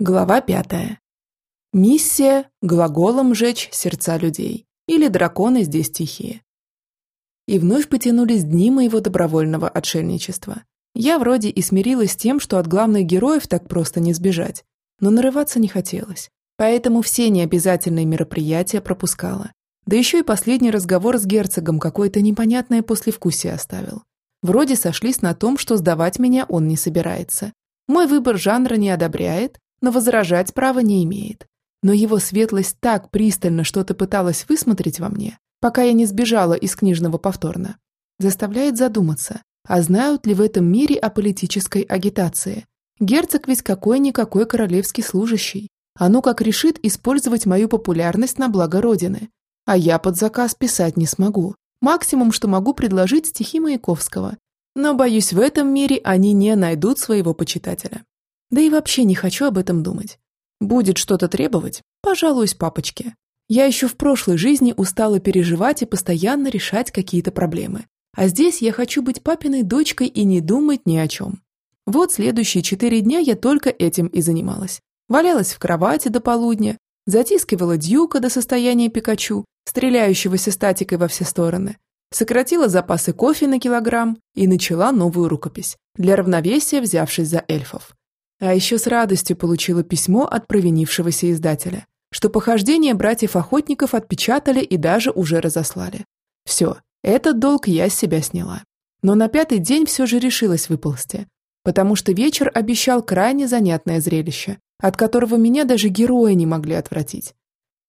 Глава пятая. Миссия – глаголом жечь сердца людей. Или драконы здесь тихие. И вновь потянулись дни моего добровольного отшельничества. Я вроде и смирилась с тем, что от главных героев так просто не сбежать, но нарываться не хотелось. Поэтому все необязательные мероприятия пропускала. Да еще и последний разговор с герцогом какое-то непонятное послевкусие оставил. Вроде сошлись на том, что сдавать меня он не собирается. Мой выбор жанра не одобряет, но возражать права не имеет. Но его светлость так пристально что-то пыталась высмотреть во мне, пока я не сбежала из книжного повторно, заставляет задуматься, а знают ли в этом мире о политической агитации. Герцог ведь какой-никакой королевский служащий. А ну как решит использовать мою популярность на благо Родины. А я под заказ писать не смогу. Максимум, что могу предложить стихи Маяковского. Но, боюсь, в этом мире они не найдут своего почитателя. Да и вообще не хочу об этом думать. Будет что-то требовать, пожалуюсь папочке. Я еще в прошлой жизни устала переживать и постоянно решать какие-то проблемы. А здесь я хочу быть папиной дочкой и не думать ни о чем. Вот следующие четыре дня я только этим и занималась. Валялась в кровати до полудня, затискивала дьюка до состояния Пикачу, стреляющегося статикой во все стороны, сократила запасы кофе на килограмм и начала новую рукопись, для равновесия взявшись за эльфов. А еще с радостью получила письмо от провинившегося издателя, что похождения братьев-охотников отпечатали и даже уже разослали. Все, этот долг я с себя сняла. Но на пятый день все же решилась выползти, потому что вечер обещал крайне занятное зрелище, от которого меня даже герои не могли отвратить.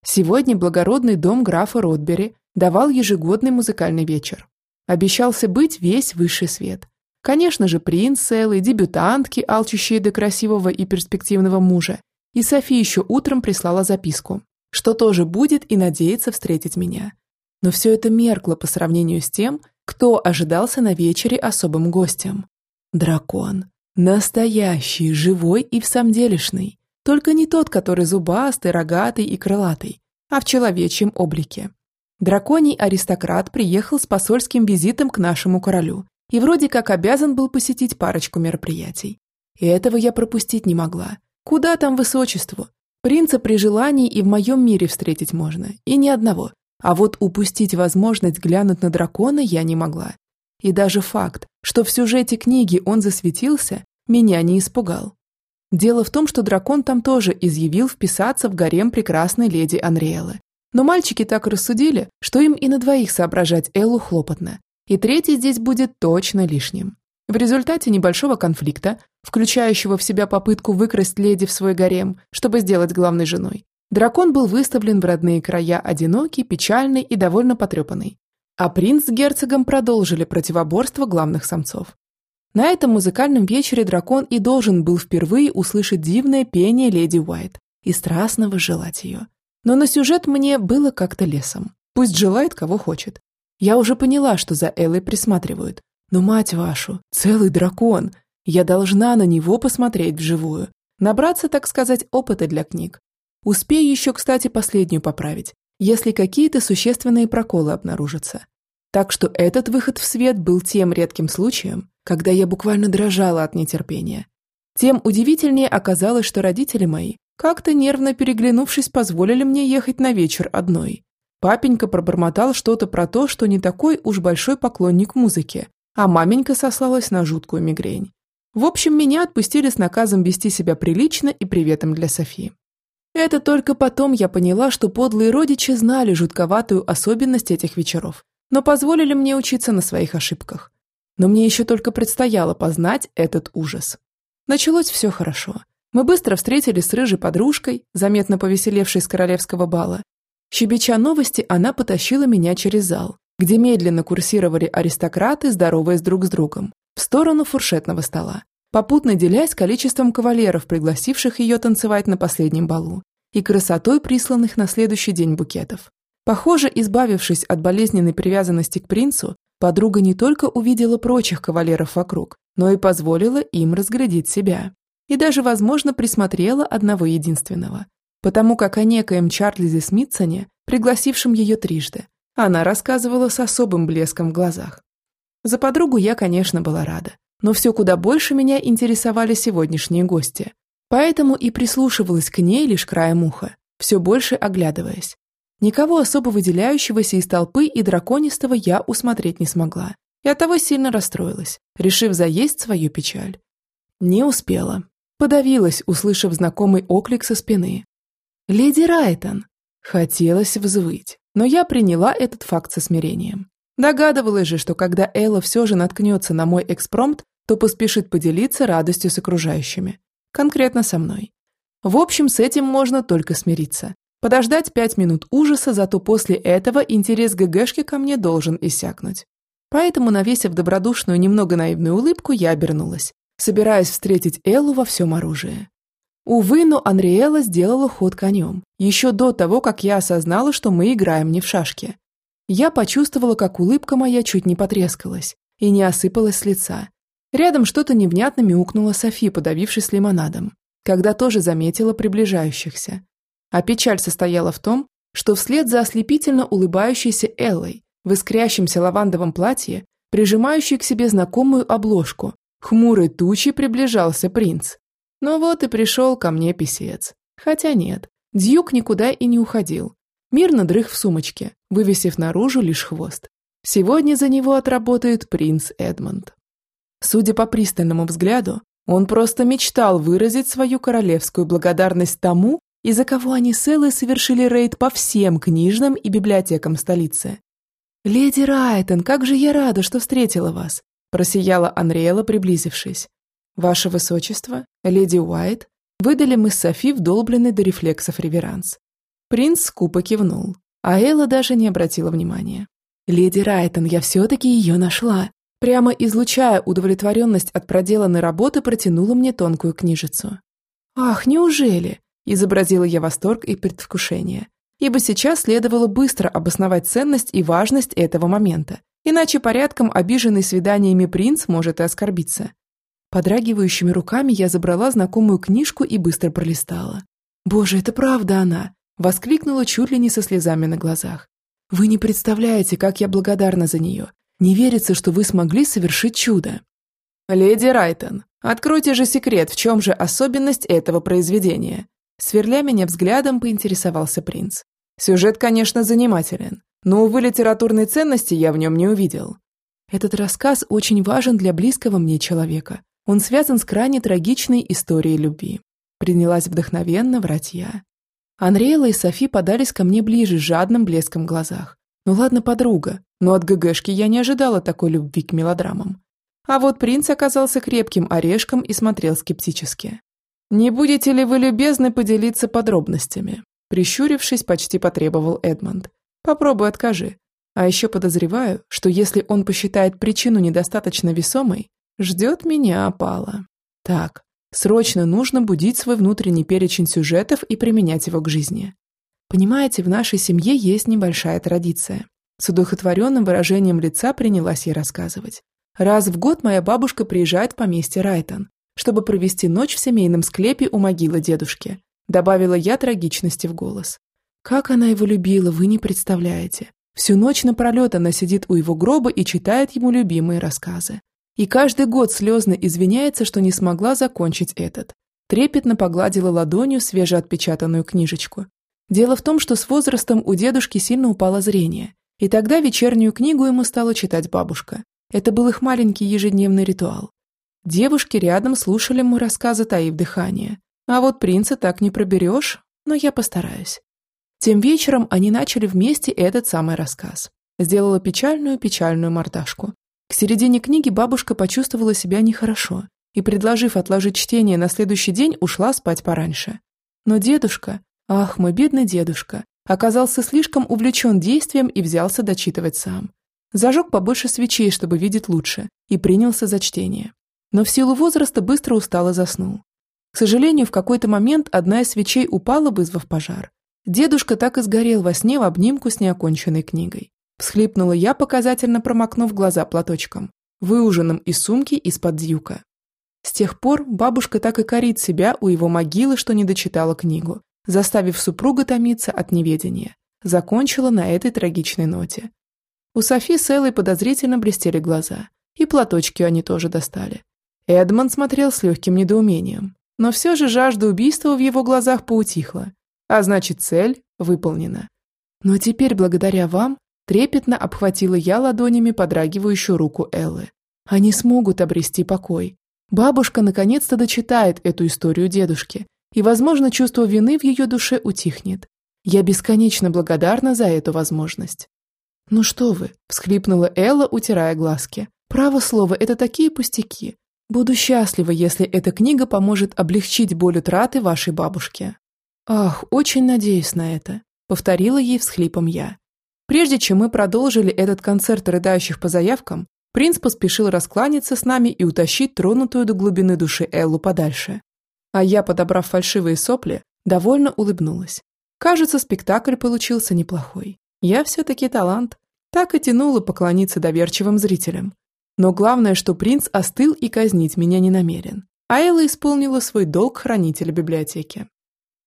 Сегодня благородный дом графа Ротбери давал ежегодный музыкальный вечер. Обещался быть весь высший свет – Конечно же, принц целый, дебютантки, алчущие до красивого и перспективного мужа. И Софи еще утром прислала записку, что тоже будет и надеется встретить меня. Но все это меркло по сравнению с тем, кто ожидался на вечере особым гостем. Дракон. Настоящий, живой и всамделишный. Только не тот, который зубастый, рогатый и крылатый, а в человечьем облике. Драконий аристократ приехал с посольским визитом к нашему королю и вроде как обязан был посетить парочку мероприятий. И этого я пропустить не могла. Куда там высочеству? Принца при желании и в моем мире встретить можно, и ни одного. А вот упустить возможность глянуть на дракона я не могла. И даже факт, что в сюжете книги он засветился, меня не испугал. Дело в том, что дракон там тоже изъявил вписаться в гарем прекрасной леди Анриэлы. Но мальчики так рассудили, что им и на двоих соображать Эллу хлопотно, и третий здесь будет точно лишним. В результате небольшого конфликта, включающего в себя попытку выкрасть леди в свой гарем, чтобы сделать главной женой, дракон был выставлен в родные края одинокий, печальный и довольно потрепанный. А принц с герцогом продолжили противоборство главных самцов. На этом музыкальном вечере дракон и должен был впервые услышать дивное пение леди Уайт и страстно желать ее. Но на сюжет мне было как-то лесом. Пусть желает, кого хочет. Я уже поняла, что за Эллой присматривают. Но, мать вашу, целый дракон. Я должна на него посмотреть вживую. Набраться, так сказать, опыта для книг. Успею еще, кстати, последнюю поправить, если какие-то существенные проколы обнаружатся. Так что этот выход в свет был тем редким случаем, когда я буквально дрожала от нетерпения. Тем удивительнее оказалось, что родители мои, как-то нервно переглянувшись, позволили мне ехать на вечер одной. Папенька пробормотал что-то про то, что не такой уж большой поклонник музыки, а маменька сослалась на жуткую мигрень. В общем, меня отпустили с наказом вести себя прилично и приветом для Софии. Это только потом я поняла, что подлые родичи знали жутковатую особенность этих вечеров, но позволили мне учиться на своих ошибках. Но мне еще только предстояло познать этот ужас. Началось все хорошо. Мы быстро встретились с рыжей подружкой, заметно повеселевшей с королевского бала, Щебеча новости, она потащила меня через зал, где медленно курсировали аристократы, здороваясь друг с другом, в сторону фуршетного стола, попутно делясь количеством кавалеров, пригласивших ее танцевать на последнем балу, и красотой присланных на следующий день букетов. Похоже, избавившись от болезненной привязанности к принцу, подруга не только увидела прочих кавалеров вокруг, но и позволила им разглядеть себя. И даже, возможно, присмотрела одного единственного, потому как о некоем Чарльзе Смитсоне, пригласившем ее трижды, она рассказывала с особым блеском в глазах. За подругу я, конечно, была рада, но все куда больше меня интересовали сегодняшние гости. Поэтому и прислушивалась к ней лишь краем уха, все больше оглядываясь. Никого особо выделяющегося из толпы и драконистого я усмотреть не смогла, и оттого сильно расстроилась, решив заесть свою печаль. Не успела. Подавилась, услышав знакомый оклик со спины. «Леди Райтон!» Хотелось взвыть, но я приняла этот факт со смирением. Догадывалась же, что когда Элла все же наткнется на мой экспромт, то поспешит поделиться радостью с окружающими. Конкретно со мной. В общем, с этим можно только смириться. Подождать пять минут ужаса, зато после этого интерес ГГшки ко мне должен иссякнуть. Поэтому, навесив добродушную, немного наивную улыбку, я обернулась собираясь встретить Эллу во всем оружии. Увы, но Анриэла сделала ход конем, еще до того, как я осознала, что мы играем не в шашки. Я почувствовала, как улыбка моя чуть не потрескалась и не осыпалась с лица. Рядом что-то невнятно мяукнула Софи, подавившись лимонадом, когда тоже заметила приближающихся. А печаль состояла в том, что вслед за ослепительно улыбающейся Эллой в искрящемся лавандовом платье, прижимающей к себе знакомую обложку, Хмурой тучей приближался принц. Но вот и пришел ко мне писец. Хотя нет, Дьюк никуда и не уходил. Мирно дрых в сумочке, вывесив наружу лишь хвост. Сегодня за него отработает принц Эдмонд. Судя по пристальному взгляду, он просто мечтал выразить свою королевскую благодарность тому, из-за кого они с Эллой совершили рейд по всем книжным и библиотекам столицы. «Леди Райтон, как же я рада, что встретила вас! Просияла Анриэла, приблизившись. «Ваше Высочество, леди Уайт, выдали мы Софи вдолбленный до рефлексов реверанс». Принц скупо кивнул, а Элла даже не обратила внимания. «Леди Райтон, я все-таки ее нашла!» Прямо излучая удовлетворенность от проделанной работы, протянула мне тонкую книжицу. «Ах, неужели?» – изобразила я восторг и предвкушение. Ибо сейчас следовало быстро обосновать ценность и важность этого момента Иначе порядком обиженный свиданиями принц может и оскорбиться. Подрагивающими руками я забрала знакомую книжку и быстро пролистала. «Боже, это правда она!» – воскликнула чуть ли не со слезами на глазах. «Вы не представляете, как я благодарна за нее. Не верится, что вы смогли совершить чудо». «Леди Райтон, откройте же секрет, в чем же особенность этого произведения?» Сверля меня взглядом, поинтересовался принц. «Сюжет, конечно, занимателен, но, увы, литературной ценности я в нем не увидел. Этот рассказ очень важен для близкого мне человека. Он связан с крайне трагичной историей любви. Принялась вдохновенно врать я. Анриэла и Софи подались ко мне ближе с жадным блеском в глазах. Ну ладно, подруга, но от ГГшки я не ожидала такой любви к мелодрамам. А вот принц оказался крепким орешком и смотрел скептически. «Не будете ли вы любезны поделиться подробностями?» Прищурившись, почти потребовал Эдмонд. Попробуй откажи. А еще подозреваю, что если он посчитает причину недостаточно весомой, ждет меня опала. Так, срочно нужно будить свой внутренний перечень сюжетов и применять его к жизни. Понимаете, в нашей семье есть небольшая традиция. С удохотворенным выражением лица принялась ей рассказывать. Раз в год моя бабушка приезжает в поместье Райтон, чтобы провести ночь в семейном склепе у могилы дедушки. Добавила я трагичности в голос. Как она его любила, вы не представляете. Всю ночь напролет она сидит у его гроба и читает ему любимые рассказы. И каждый год слезно извиняется, что не смогла закончить этот. Трепетно погладила ладонью свежеотпечатанную книжечку. Дело в том, что с возрастом у дедушки сильно упало зрение, и тогда вечернюю книгу ему стала читать бабушка. Это был их маленький ежедневный ритуал. Девушки рядом слушали мой рассказ, таив дыхание. А вот принца так не проберешь, но я постараюсь. Тем вечером они начали вместе этот самый рассказ. Сделала печальную-печальную мордашку. К середине книги бабушка почувствовала себя нехорошо и, предложив отложить чтение на следующий день, ушла спать пораньше. Но дедушка, ах, мой бедный дедушка, оказался слишком увлечен действием и взялся дочитывать сам. Зажег побольше свечей, чтобы видеть лучше, и принялся за чтение. Но в силу возраста быстро устал и заснул. К сожалению, в какой-то момент одна из свечей упала, вызвав пожар. Дедушка так и сгорел во сне в обнимку с неоконченной книгой. Всхлипнула я, показательно промокнув глаза платочком, выуженным из сумки из-под дьюка. С тех пор бабушка так и корит себя у его могилы, что не дочитала книгу, заставив супруга томиться от неведения. Закончила на этой трагичной ноте. У Софи с Эллой подозрительно блестели глаза, и платочки они тоже достали. Эдмонд смотрел с легким недоумением. но все же жажда убийства в его глазах поутихла, а значит цель выполнена. Но теперь, благодаря вам, трепетно обхватила я ладонями подрагивающую руку Эллы. Они смогут обрести покой. Бабушка наконец-то дочитает эту историю дедушки, и, возможно, чувство вины в ее душе утихнет. Я бесконечно благодарна за эту возможность. «Ну что вы», – всхлипнула Элла, утирая глазки. «Право слово, это такие пустяки. Буду счастлива, если эта книга поможет облегчить боль утраты вашей бабушки». «Ах, очень надеюсь на это», – повторила ей всхлипом я. Прежде чем мы продолжили этот концерт рыдающих по заявкам, Принц поспешил раскланяться с нами и утащить тронутую до глубины души Эллу подальше. А я, подобрав фальшивые сопли, довольно улыбнулась. Кажется, спектакль получился неплохой. Я все-таки талант. Так и тянула поклониться доверчивым зрителям. Но главное, что принц остыл и казнить меня не намерен. А Элла исполнила свой долг хранителя библиотеки.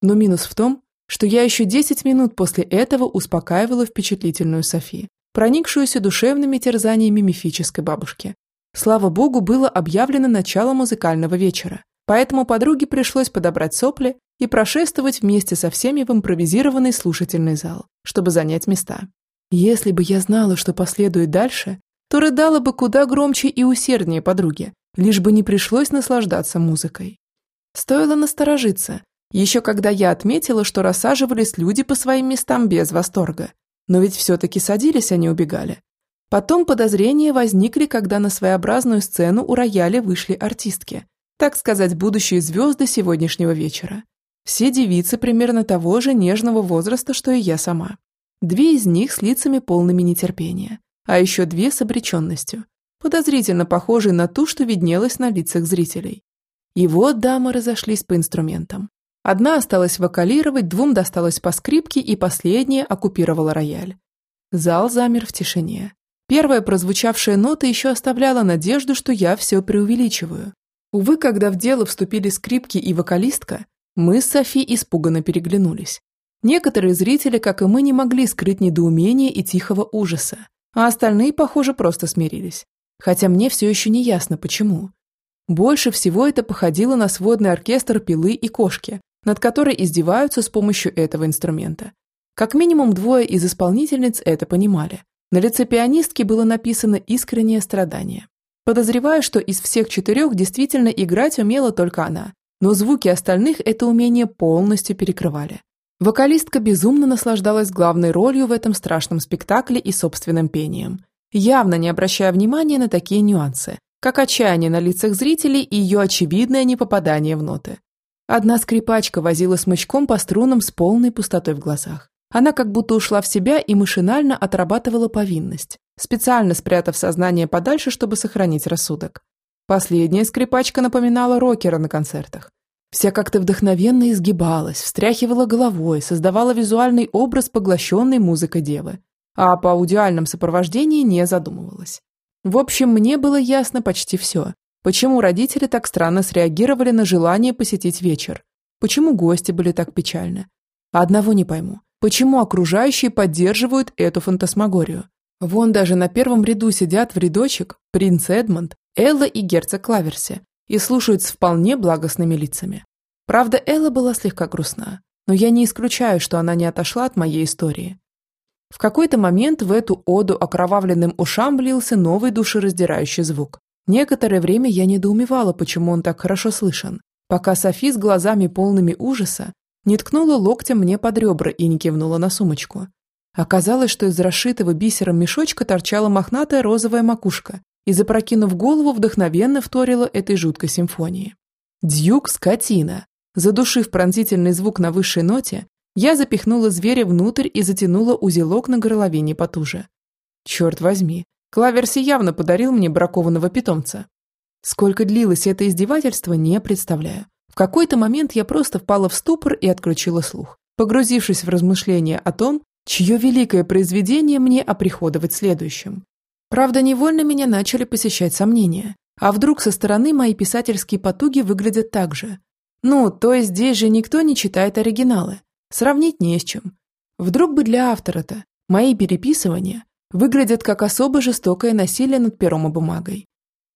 Но минус в том, что я еще 10 минут после этого успокаивала впечатлительную Софи, проникшуюся душевными терзаниями мифической бабушки. Слава богу, было объявлено начало музыкального вечера, поэтому подруге пришлось подобрать сопли и прошествовать вместе со всеми в импровизированный слушательный зал, чтобы занять места. Если бы я знала, что последует дальше, то рыдала бы куда громче и усерднее подруги, лишь бы не пришлось наслаждаться музыкой. Стоило насторожиться, еще когда я отметила, что рассаживались люди по своим местам без восторга, но ведь все-таки садились, а не убегали. Потом подозрения возникли, когда на своеобразную сцену у рояля вышли артистки, так сказать, будущие звезды сегодняшнего вечера. Все девицы примерно того же нежного возраста, что и я сама. Две из них с лицами полными нетерпения, а еще две с обреченностью, подозрительно похожие на ту, что виднелась на лицах зрителей. И вот дамы разошлись по инструментам. Одна осталась вокалировать, двум досталось по скрипке, и последняя оккупировала рояль. Зал замер в тишине. Первая прозвучавшая нота еще оставляла надежду, что я все преувеличиваю. Увы, когда в дело вступили скрипки и вокалистка, мы с Софи испуганно переглянулись. Некоторые зрители, как и мы, не могли скрыть недоумение и тихого ужаса, а остальные, похоже, просто смирились. Хотя мне все еще не ясно, почему. Больше всего это походило на сводный оркестр пилы и кошки, над которой издеваются с помощью этого инструмента. Как минимум двое из исполнительниц это понимали. На лице пианистки было написано искреннее страдание. Подозреваю, что из всех четырех действительно играть умела только она, но звуки остальных это умение полностью перекрывали. Вокалистка безумно наслаждалась главной ролью в этом страшном спектакле и собственным пением, явно не обращая внимания на такие нюансы, как отчаяние на лицах зрителей и ее очевидное непопадание в ноты. Одна скрипачка возила смычком по струнам с полной пустотой в глазах. Она как будто ушла в себя и машинально отрабатывала повинность, специально спрятав сознание подальше, чтобы сохранить рассудок. Последняя скрипачка напоминала рокера на концертах. Вся как-то вдохновенно изгибалась, встряхивала головой, создавала визуальный образ поглощенной музыкой девы, а по аудиальном сопровождении не задумывалась. В общем, мне было ясно почти все, Почему родители так странно среагировали на желание посетить вечер? Почему гости были так печальны? Одного не пойму. Почему окружающие поддерживают эту фантасмагорию? Вон даже на первом ряду сидят в рядочек принц Эдмонд, Элла и герцог Клаверси и слушают с вполне благостными лицами. Правда, Элла была слегка грустна, но я не исключаю, что она не отошла от моей истории. В какой-то момент в эту оду окровавленным ушам влился новый душераздирающий звук. Некоторое время я недоумевала, почему он так хорошо слышен, пока Софи с глазами полными ужаса не ткнула локтем мне под ребра и не кивнула на сумочку. Оказалось, что из расшитого бисером мешочка торчала мохнатая розовая макушка и, запрокинув голову, вдохновенно вторила этой жуткой симфонии. «Дьюк – скотина!» Задушив пронзительный звук на высшей ноте, я запихнула зверя внутрь и затянула узелок на горловине потуже. Черт возьми, Клаверси явно подарил мне бракованного питомца. Сколько длилось это издевательство, не представляю. В какой-то момент я просто впала в ступор и отключила слух, погрузившись в размышления о том, чье великое произведение мне оприходовать следующим. Правда, невольно меня начали посещать сомнения. А вдруг со стороны мои писательские потуги выглядят так же? Ну, то есть здесь же никто не читает оригиналы. Сравнить не с чем. Вдруг бы для автора-то мои переписывания выглядят как особо жестокое насилие над пером и бумагой.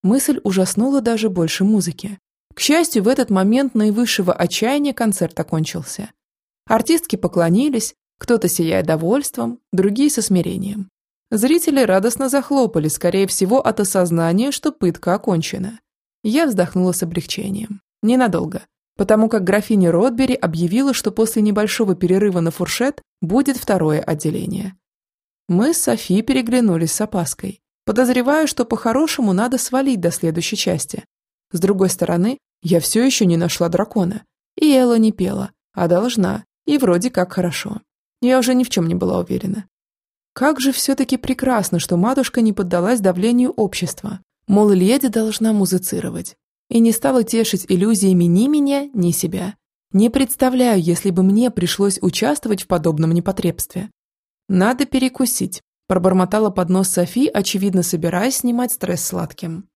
Мысль ужаснула даже больше музыки. К счастью, в этот момент наивысшего отчаяния концерт окончился. Артистки поклонились, кто-то сияя довольством, другие со смирением. Зрители радостно захлопали, скорее всего, от осознания, что пытка окончена. Я вздохнула с облегчением. Ненадолго, потому как графиня Ротбери объявила, что после небольшого перерыва на фуршет будет второе отделение. Мы с Софи переглянулись с опаской. Подозреваю, что по-хорошему надо свалить до следующей части. С другой стороны, я все еще не нашла дракона. И Элла не пела, а должна, и вроде как хорошо. Я уже ни в чем не была уверена. Как же все-таки прекрасно, что матушка не поддалась давлению общества. Мол, леди должна музицировать. И не стала тешить иллюзиями ни меня, ни себя. Не представляю, если бы мне пришлось участвовать в подобном непотребстве. Надо перекусить, пробормотала под нос Софи, очевидно собираясь снимать стресс сладким.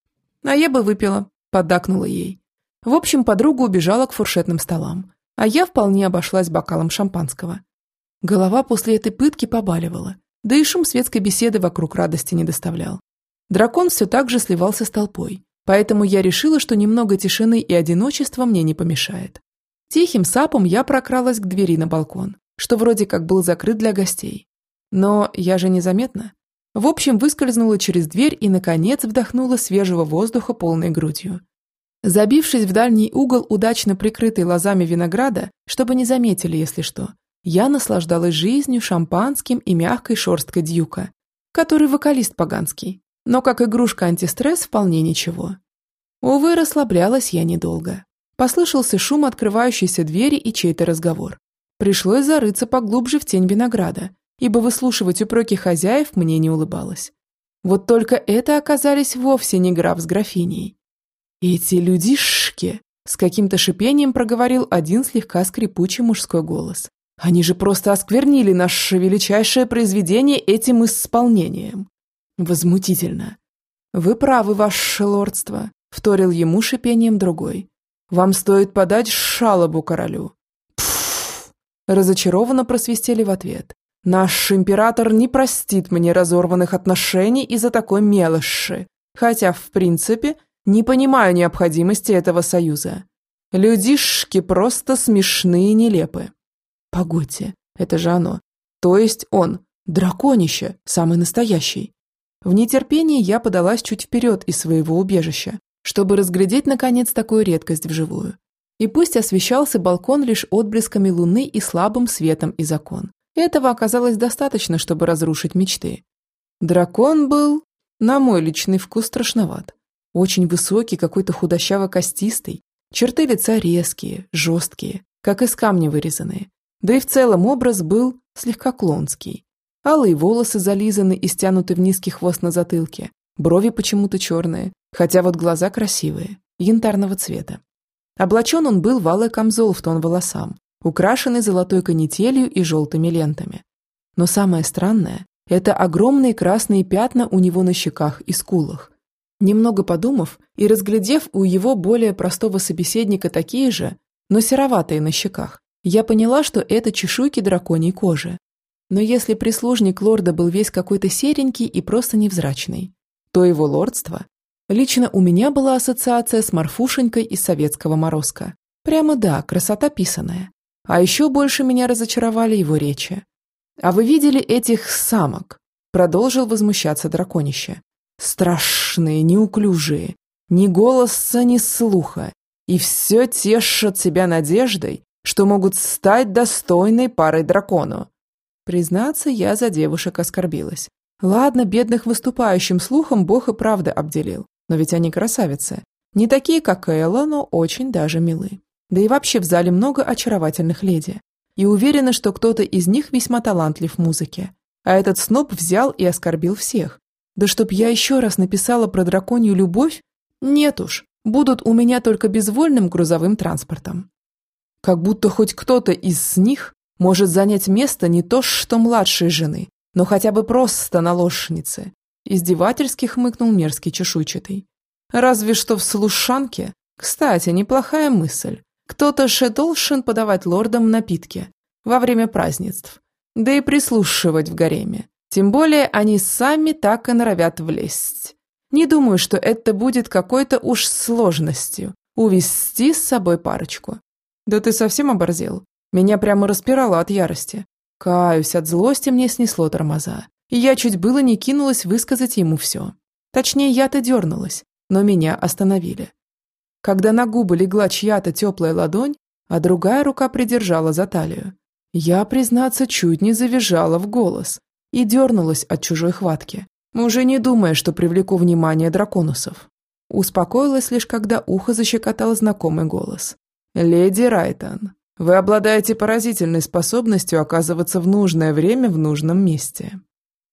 А я бы выпила, поддакнула ей. В общем, подруга убежала к фуршетным столам, а я вполне обошлась бокалом шампанского. Голова после этой пытки побаливала, да и шум светской беседы вокруг радости не доставлял. Дракон все так же сливался с толпой, поэтому я решила, что немного тишины и одиночества мне не помешает. Тихим сапом я прокралась к двери на балкон, что вроде как был закрыт для гостей. Но я же незаметна. В общем, выскользнула через дверь и, наконец, вдохнула свежего воздуха полной грудью. Забившись в дальний угол, удачно прикрытый лозами винограда, чтобы не заметили, если что, я наслаждалась жизнью, шампанским и мягкой шерсткой дьюка, который вокалист поганский, но как игрушка антистресс вполне ничего. Увы, расслаблялась я недолго. Послышался шум открывающейся двери и чей-то разговор. Пришлось зарыться поглубже в тень винограда, ибо выслушивать упреки хозяев мне не улыбалось. Вот только это оказались вовсе не граф с графиней, «Эти людишки!» – с каким-то шипением проговорил один слегка скрипучий мужской голос. «Они же просто осквернили наше величайшее произведение этим исполнением!» «Возмутительно!» «Вы правы, ваше лордство», – вторил ему шипением другой. «Вам стоит подать шалобу королю». Разочарованно просвистели в ответ. «Наш император не простит мне разорванных отношений из-за такой мелочи, хотя, в принципе, – не понимаю необходимости этого союза. Людишки просто смешные и нелепы. Погодьте, это же оно. То есть он, драконище, самый настоящий. В нетерпении я подалась чуть вперед из своего убежища, чтобы разглядеть, наконец, такую редкость вживую. И пусть освещался балкон лишь отблесками луны и слабым светом из окон. Этого оказалось достаточно, чтобы разрушить мечты. Дракон был, на мой личный вкус, страшноват. Очень высокий, какой-то худощаво-костистый, черты лица резкие, жесткие, как из камня вырезанные. Да и в целом образ был слегка клонский. Алые волосы зализаны и стянуты в низкий хвост на затылке, брови почему-то черные, хотя вот глаза красивые, янтарного цвета. Облачен он был в алый камзол в тон волосам, украшенный золотой канителью и желтыми лентами. Но самое странное – это огромные красные пятна у него на щеках и скулах, Немного подумав и разглядев у его более простого собеседника такие же, но сероватые на щеках, я поняла, что это чешуйки драконьей кожи. Но если прислужник лорда был весь какой-то серенький и просто невзрачный, то его лордство... Лично у меня была ассоциация с Марфушенькой из советского морозка. Прямо да, красота писаная. А еще больше меня разочаровали его речи. «А вы видели этих самок?» Продолжил возмущаться драконище. Страшные, неуклюжие, ни голоса, ни слуха. И все тешат себя надеждой, что могут стать достойной парой дракону. Признаться, я за девушек оскорбилась. Ладно, бедных выступающим слухом бог и правда обделил, но ведь они красавицы. Не такие, как Элла, но очень даже милы. Да и вообще в зале много очаровательных леди. И уверена, что кто-то из них весьма талантлив в музыке. А этот сноб взял и оскорбил всех, да чтоб я еще раз написала про драконью любовь? Нет уж, будут у меня только безвольным грузовым транспортом. Как будто хоть кто-то из них может занять место не то что младшей жены, но хотя бы просто наложницы. Издевательски хмыкнул мерзкий чешуйчатый. Разве что в слушанке. Кстати, неплохая мысль. Кто-то же должен подавать лордам напитки во время празднеств, да и прислушивать в гареме. Тем более они сами так и норовят влезть. Не думаю, что это будет какой-то уж сложностью. увести с собой парочку. Да ты совсем оборзел? Меня прямо распирало от ярости. Каюсь, от злости мне снесло тормоза. И я чуть было не кинулась высказать ему все. Точнее, я-то дернулась, но меня остановили. Когда на губы легла чья-то теплая ладонь, а другая рука придержала за талию, я, признаться, чуть не завизжала в голос и дернулась от чужой хватки, уже не думая, что привлеку внимание драконусов. Успокоилась лишь, когда ухо защекотал знакомый голос. «Леди Райтон, вы обладаете поразительной способностью оказываться в нужное время в нужном месте».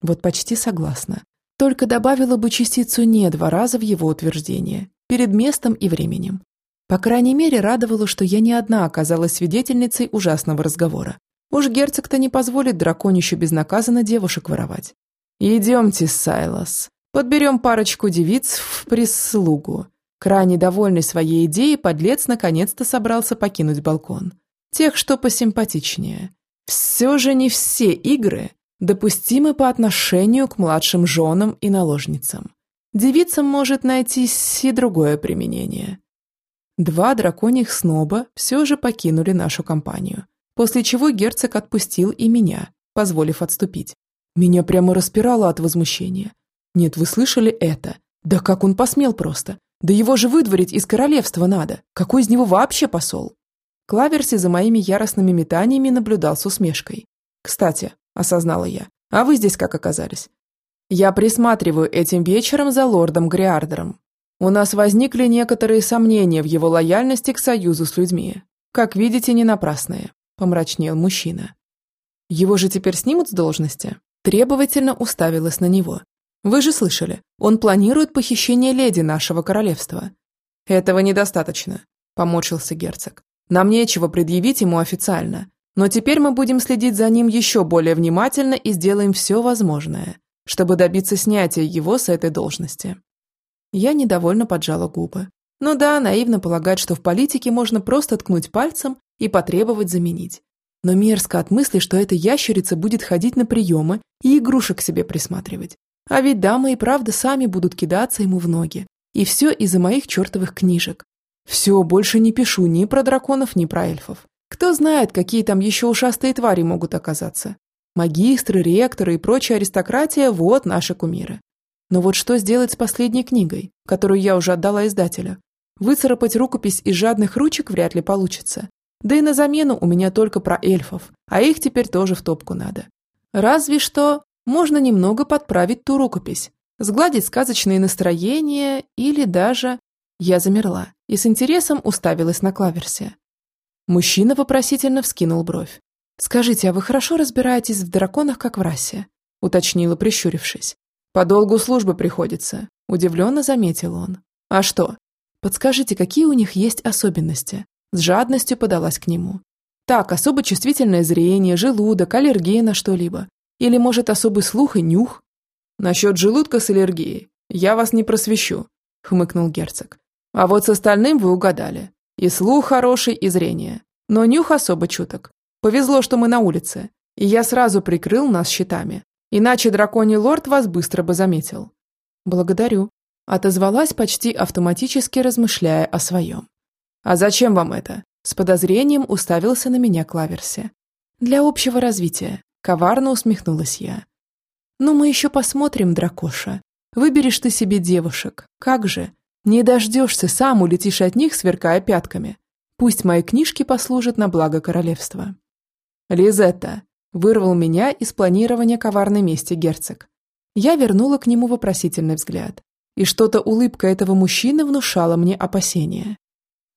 Вот почти согласна. Только добавила бы частицу «не» два раза в его утверждение, перед местом и временем. По крайней мере, радовало, что я не одна оказалась свидетельницей ужасного разговора. Уж герцог-то не позволит драконищу безнаказанно девушек воровать. «Идемте, Сайлас. Подберем парочку девиц в прислугу». Крайне довольный своей идеей, подлец наконец-то собрался покинуть балкон. Тех, что посимпатичнее. Все же не все игры допустимы по отношению к младшим женам и наложницам. Девицам может найтись и другое применение. Два драконьих сноба все же покинули нашу компанию, после чего герцог отпустил и меня, позволив отступить. Меня прямо распирало от возмущения. Нет, вы слышали это? Да как он посмел просто? Да его же выдворить из королевства надо. Какой из него вообще посол? Клаверси за моими яростными метаниями наблюдал с усмешкой. Кстати, осознала я. А вы здесь как оказались? Я присматриваю этим вечером за лордом Гриардером. У нас возникли некоторые сомнения в его лояльности к союзу с людьми. Как видите, не напрасные, помрачнел мужчина. Его же теперь снимут с должности? Требовательно уставилась на него. Вы же слышали, он планирует похищение леди нашего королевства. Этого недостаточно, поморщился герцог. Нам нечего предъявить ему официально, но теперь мы будем следить за ним еще более внимательно и сделаем все возможное, чтобы добиться снятия его с этой должности. Я недовольно поджала губы. Ну да, наивно полагать, что в политике можно просто ткнуть пальцем и потребовать заменить. Но мерзко от мысли, что эта ящерица будет ходить на приемы и игрушек себе присматривать. А ведь дамы и правда сами будут кидаться ему в ноги. И все из-за моих чертовых книжек. Все, больше не пишу ни про драконов, ни про эльфов. Кто знает, какие там еще ушастые твари могут оказаться. Магистры, ректоры и прочая аристократия – вот наши кумиры. Но вот что сделать с последней книгой, которую я уже отдала издателю? Выцарапать рукопись из жадных ручек вряд ли получится. Да и на замену у меня только про эльфов, а их теперь тоже в топку надо. Разве что можно немного подправить ту рукопись, сгладить сказочные настроения или даже... Я замерла и с интересом уставилась на клаверсе. Мужчина вопросительно вскинул бровь. «Скажите, а вы хорошо разбираетесь в драконах, как в расе?» уточнила, прищурившись. «По долгу службы приходится», удивленно заметил он. «А что? Подскажите, какие у них есть особенности?» С жадностью подалась к нему. «Так, особо чувствительное зрение, желудок, аллергия на что-либо. Или, может, особый слух и нюх?» «Насчет желудка с аллергией я вас не просвещу», хмыкнул герцог. А вот с остальным вы угадали. И слух хороший, и зрение. Но нюх особо чуток. Повезло, что мы на улице, и я сразу прикрыл нас щитами. Иначе драконий лорд вас быстро бы заметил. Благодарю. Отозвалась почти автоматически, размышляя о своем. А зачем вам это? С подозрением уставился на меня Клаверси. Для общего развития. Коварно усмехнулась я. Ну, мы еще посмотрим, дракоша. Выберешь ты себе девушек. Как же? Не дождешься, сам улетишь от них, сверкая пятками. Пусть мои книжки послужат на благо королевства. Лизетта вырвал меня из планирования коварной мести герцог. Я вернула к нему вопросительный взгляд. И что-то улыбка этого мужчины внушала мне опасения.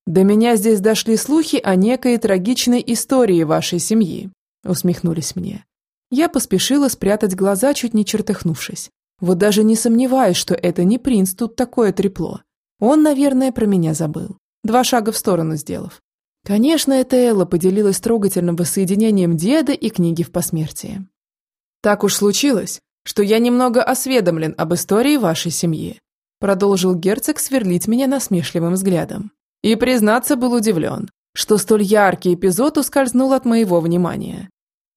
«До меня здесь дошли слухи о некой трагичной истории вашей семьи», усмехнулись мне. Я поспешила спрятать глаза, чуть не чертыхнувшись. Вот даже не сомневаюсь, что это не принц тут такое трепло. Он, наверное, про меня забыл, два шага в сторону сделав. Конечно, это Элла поделилась трогательным воссоединением деда и книги в посмертии. «Так уж случилось, что я немного осведомлен об истории вашей семьи», продолжил герцог сверлить меня насмешливым взглядом. И, признаться, был удивлен, что столь яркий эпизод ускользнул от моего внимания.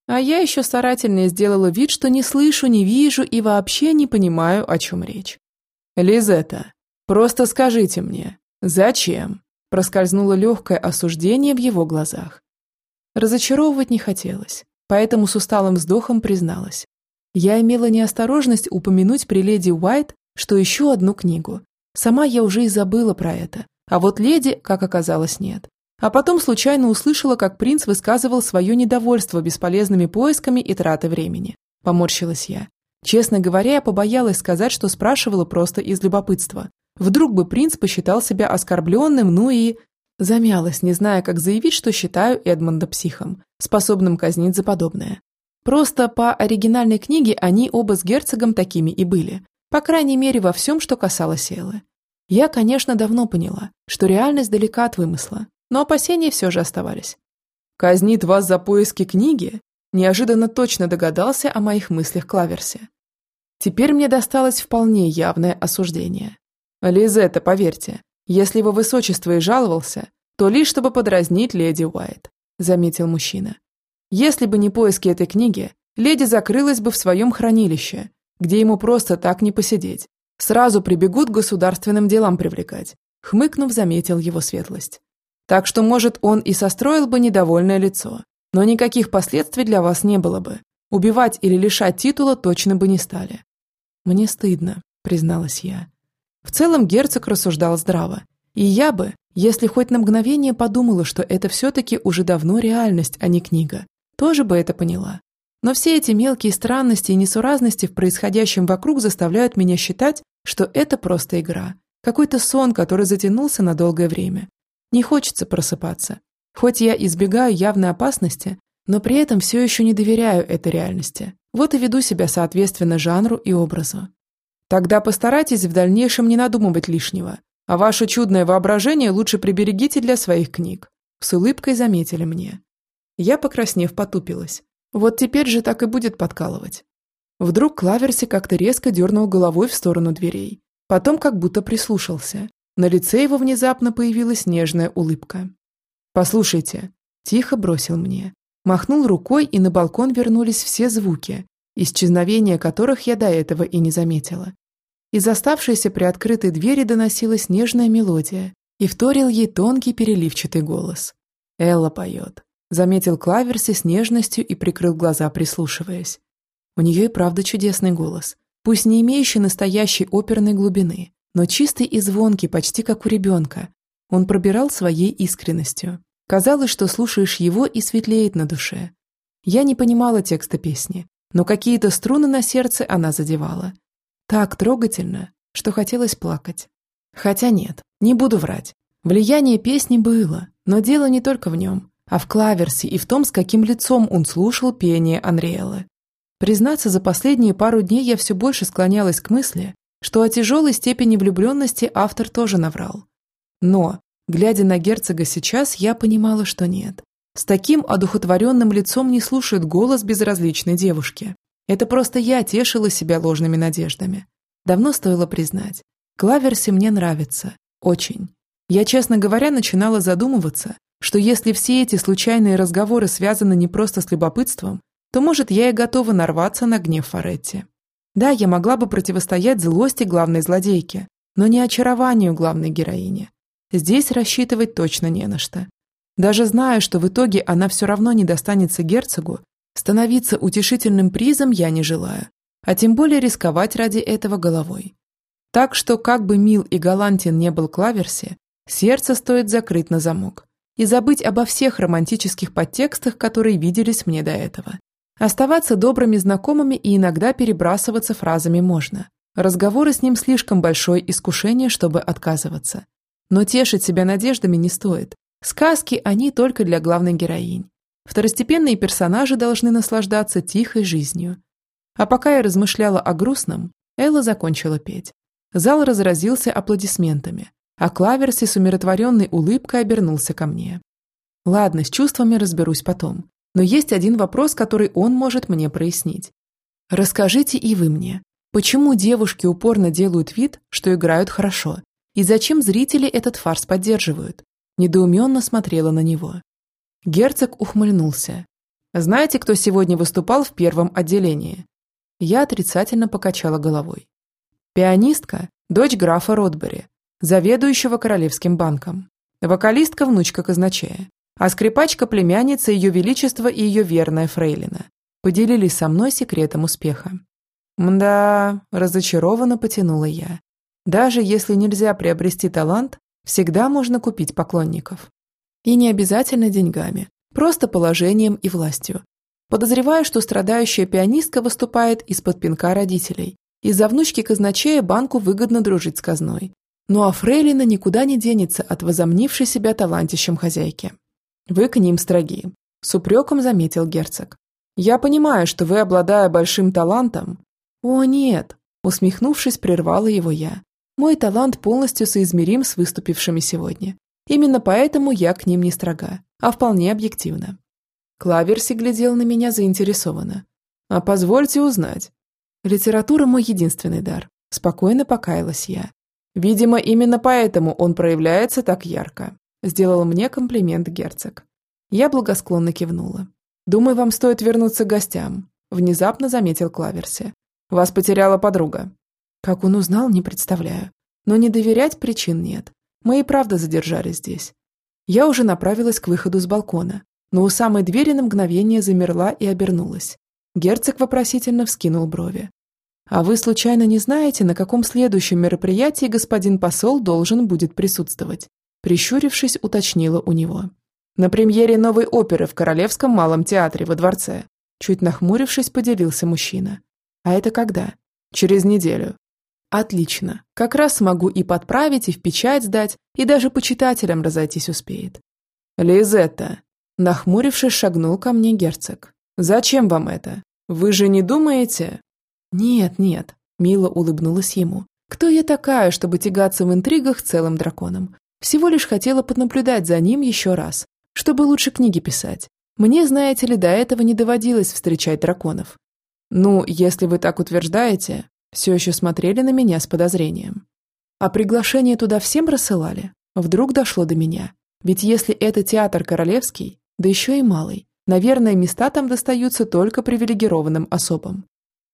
А я еще старательнее сделала вид, что не слышу, не вижу и вообще не понимаю, о чем речь. «Лизетта, Просто скажите мне, зачем? Проскользнуло легкое осуждение в его глазах. Разочаровывать не хотелось, поэтому с усталым вздохом призналась. Я имела неосторожность упомянуть при леди Уайт, что ищу одну книгу. Сама я уже и забыла про это, а вот леди, как оказалось, нет. А потом случайно услышала, как принц высказывал свое недовольство бесполезными поисками и тратой времени. Поморщилась я. Честно говоря, я побоялась сказать, что спрашивала просто из любопытства. Вдруг бы принц посчитал себя оскорбленным, ну и... Замялась, не зная, как заявить, что считаю Эдмонда психом, способным казнить за подобное. Просто по оригинальной книге они оба с герцогом такими и были. По крайней мере, во всем, что касалось Эллы. Я, конечно, давно поняла, что реальность далека от вымысла, но опасения все же оставались. «Казнит вас за поиски книги?» Неожиданно точно догадался о моих мыслях Клаверсе. Теперь мне досталось вполне явное осуждение. Лизетта, поверьте, если его высочество и жаловался, то лишь чтобы подразнить леди Уайт, заметил мужчина. Если бы не поиски этой книги, леди закрылась бы в своем хранилище, где ему просто так не посидеть. Сразу прибегут к государственным делам привлекать. Хмыкнув, заметил его светлость. Так что, может, он и состроил бы недовольное лицо, но никаких последствий для вас не было бы. Убивать или лишать титула точно бы не стали. Мне стыдно, призналась я. В целом герцог рассуждал здраво. И я бы, если хоть на мгновение подумала, что это все-таки уже давно реальность, а не книга, тоже бы это поняла. Но все эти мелкие странности и несуразности в происходящем вокруг заставляют меня считать, что это просто игра. Какой-то сон, который затянулся на долгое время. Не хочется просыпаться. Хоть я избегаю явной опасности, но при этом все еще не доверяю этой реальности. Вот и веду себя соответственно жанру и образу. Тогда постарайтесь в дальнейшем не надумывать лишнего, а ваше чудное воображение лучше приберегите для своих книг. С улыбкой заметили мне. Я, покраснев, потупилась. Вот теперь же так и будет подкалывать. Вдруг Клаверси как-то резко дернул головой в сторону дверей. Потом как будто прислушался. На лице его внезапно появилась нежная улыбка. «Послушайте», – тихо бросил мне. Махнул рукой, и на балкон вернулись все звуки, исчезновения которых я до этого и не заметила. Из оставшейся приоткрытой двери доносилась нежная мелодия, и вторил ей тонкий переливчатый голос. «Элла поет», — заметил Клаверси с нежностью и прикрыл глаза, прислушиваясь. У нее и правда чудесный голос, пусть не имеющий настоящей оперной глубины, но чистый и звонкий, почти как у ребенка. Он пробирал своей искренностью. Казалось, что слушаешь его и светлеет на душе. Я не понимала текста песни, но какие-то струны на сердце она задевала. Так трогательно, что хотелось плакать. Хотя нет, не буду врать. Влияние песни было, но дело не только в нем, а в клаверсе и в том, с каким лицом он слушал пение Анриэлы. Признаться, за последние пару дней я все больше склонялась к мысли, что о тяжелой степени влюбленности автор тоже наврал. Но Глядя на герцога сейчас, я понимала, что нет. С таким одухотворенным лицом не слушает голос безразличной девушки. Это просто я тешила себя ложными надеждами. Давно стоило признать. Клаверси мне нравится. Очень. Я, честно говоря, начинала задумываться, что если все эти случайные разговоры связаны не просто с любопытством, то, может, я и готова нарваться на гнев Форетти. Да, я могла бы противостоять злости главной злодейки, но не очарованию главной героини. Здесь рассчитывать точно не на что. Даже зная, что в итоге она все равно не достанется герцогу, становиться утешительным призом я не желаю, а тем более рисковать ради этого головой. Так что, как бы мил и галантен не был Клаверси, сердце стоит закрыть на замок и забыть обо всех романтических подтекстах, которые виделись мне до этого. Оставаться добрыми знакомыми и иногда перебрасываться фразами можно. Разговоры с ним слишком большое искушение, чтобы отказываться. Но тешить себя надеждами не стоит. Сказки, они только для главной героинь. Второстепенные персонажи должны наслаждаться тихой жизнью. А пока я размышляла о грустном, Элла закончила петь. Зал разразился аплодисментами, а Клаверси с умиротворенной улыбкой обернулся ко мне. Ладно, с чувствами разберусь потом, но есть один вопрос, который он может мне прояснить. Расскажите и вы мне, почему девушки упорно делают вид, что играют хорошо, и зачем зрители этот фарс поддерживают? Недоуменно смотрела на него. Герцог ухмыльнулся. «Знаете, кто сегодня выступал в первом отделении?» Я отрицательно покачала головой. Пианистка – дочь графа Ротбери, заведующего Королевским банком. Вокалистка – внучка казначея. А скрипачка – племянница Ее Величества и ее верная фрейлина. Поделились со мной секретом успеха. Мда, разочарованно потянула я. Даже если нельзя приобрести талант, всегда можно купить поклонников. И не обязательно деньгами, просто положением и властью. Подозреваю, что страдающая пианистка выступает из-под пинка родителей. Из-за внучки казначея банку выгодно дружить с казной. Ну а Фрейлина никуда не денется от возомнившей себя талантищем хозяйки. Вы к ним строги, с упреком заметил герцог. Я понимаю, что вы, обладая большим талантом... О, нет, усмехнувшись, прервала его я. Мой талант полностью соизмерим с выступившими сегодня. Именно поэтому я к ним не строга, а вполне объективно. Клаверси глядел на меня заинтересованно. «А позвольте узнать». «Литература – мой единственный дар», – спокойно покаялась я. Видимо, именно поэтому он проявляется так ярко. Сделал мне комплимент герцог. Я благосклонно кивнула. «Думаю, вам стоит вернуться к гостям», – внезапно заметил Клаверси. «Вас потеряла подруга». Как он узнал, не представляю. Но не доверять причин нет. Мы и правда задержались здесь. Я уже направилась к выходу с балкона, но у самой двери на мгновение замерла и обернулась. Герцог вопросительно вскинул брови. А вы случайно не знаете, на каком следующем мероприятии господин посол должен будет присутствовать? Прищурившись, уточнила у него. На премьере новой оперы в Королевском малом театре во дворце. Чуть нахмурившись, поделился мужчина. А это когда? Через неделю. Отлично. Как раз смогу и подправить, и в печать сдать, и даже по читателям разойтись успеет. Лизетта. Нахмурившись, шагнул ко мне герцог. Зачем вам это? Вы же не думаете? «Нет, нет», – мило улыбнулась ему. «Кто я такая, чтобы тягаться в интригах целым драконом? Всего лишь хотела понаблюдать за ним еще раз, чтобы лучше книги писать. Мне, знаете ли, до этого не доводилось встречать драконов. Ну, если вы так утверждаете, все еще смотрели на меня с подозрением. А приглашение туда всем рассылали? Вдруг дошло до меня. Ведь если это театр королевский, да еще и малый, наверное, места там достаются только привилегированным особам.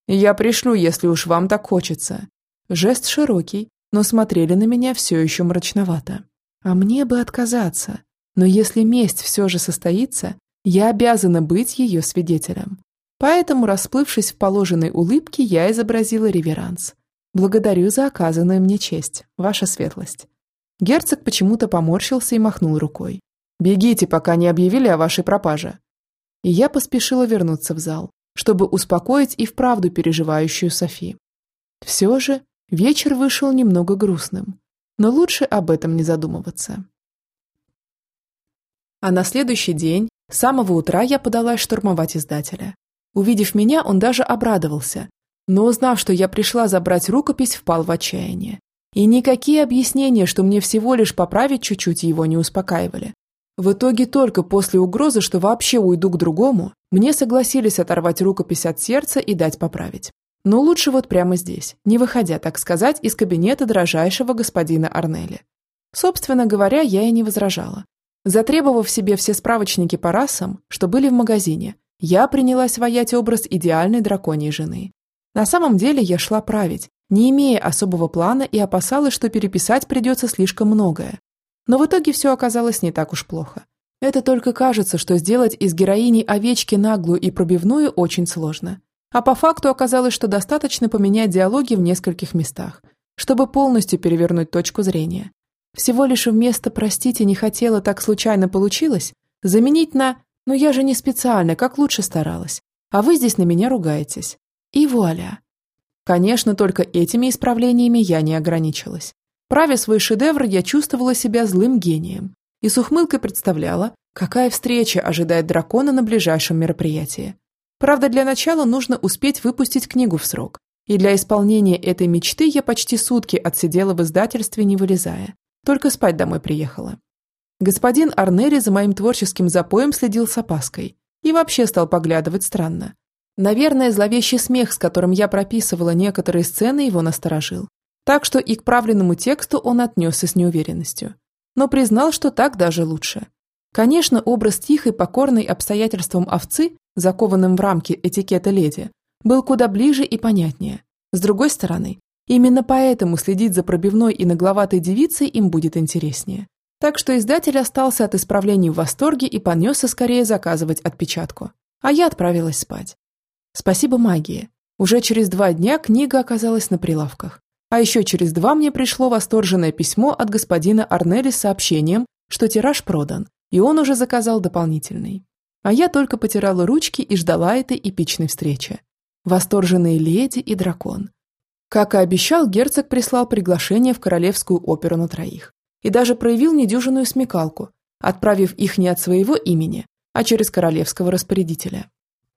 Я пришлю, если уж вам так хочется. Жест широкий, но смотрели на меня все еще мрачновато. А мне бы отказаться. Но если месть все же состоится, я обязана быть ее свидетелем. Поэтому, расплывшись в положенной улыбке, я изобразила реверанс. «Благодарю за оказанную мне честь, ваша светлость». Герцог почему-то поморщился и махнул рукой. «Бегите, пока не объявили о вашей пропаже». И я поспешила вернуться в зал, чтобы успокоить и вправду переживающую Софи. Все же вечер вышел немного грустным, но лучше об этом не задумываться. А на следующий день, с самого утра я подалась штурмовать издателя. Увидев меня, он даже обрадовался, но узнав, что я пришла забрать рукопись, впал в отчаяние. И никакие объяснения, что мне всего лишь поправить чуть-чуть, его не успокаивали. В итоге только после угрозы, что вообще уйду к другому, мне согласились оторвать рукопись от сердца и дать поправить. Но лучше вот прямо здесь, не выходя, так сказать, из кабинета дорожайшего господина Арнели. Собственно говоря, я и не возражала. Затребовав себе все справочники по расам, что были в магазине, я принялась воять образ идеальной драконьей жены. На самом деле я шла править, не имея особого плана и опасалась, что переписать придется слишком многое, но в итоге все оказалось не так уж плохо. Это только кажется, что сделать из героини овечки наглую и пробивную очень сложно. А по факту оказалось, что достаточно поменять диалоги в нескольких местах, чтобы полностью перевернуть точку зрения. Всего лишь вместо «простите, не хотела, так случайно получилось» заменить на «ну я же не специально, как лучше старалась, а вы здесь на меня ругаетесь». И вуаля. Конечно, только этими исправлениями я не ограничилась. Правя свой шедевр, я чувствовала себя злым гением и с ухмылкой представляла, какая встреча ожидает дракона на ближайшем мероприятии. Правда, для начала нужно успеть выпустить книгу в срок, и для исполнения этой мечты я почти сутки отсидела в издательстве, не вылезая. Только спать домой приехала. Господин Арнери за моим творческим запоем следил с опаской и вообще стал поглядывать странно. Наверное, зловещий смех, с которым я прописывала некоторые сцены, его насторожил. Так что и к правленному тексту он отнесся с неуверенностью. Но признал, что так даже лучше. Конечно, образ тихой, покорной обстоятельствам овцы, закованным в рамки этикета леди, был куда ближе и понятнее. С другой стороны, именно поэтому следить за пробивной и нагловатой девицей им будет интереснее. Так что издатель остался от исправлений в восторге и понесся скорее заказывать отпечатку. А я отправилась спать. Спасибо магии. Уже через два дня книга оказалась на прилавках. А еще через два мне пришло восторженное письмо от господина Арнели с сообщением, что тираж продан, и он уже заказал дополнительный. А я только потирала ручки и ждала этой эпичной встречи. Восторженные леди и дракон. Как и обещал, герцог прислал приглашение в Королевскую оперу на троих. И даже проявил недюжинную смекалку, отправив их не от своего имени, а через королевского распорядителя.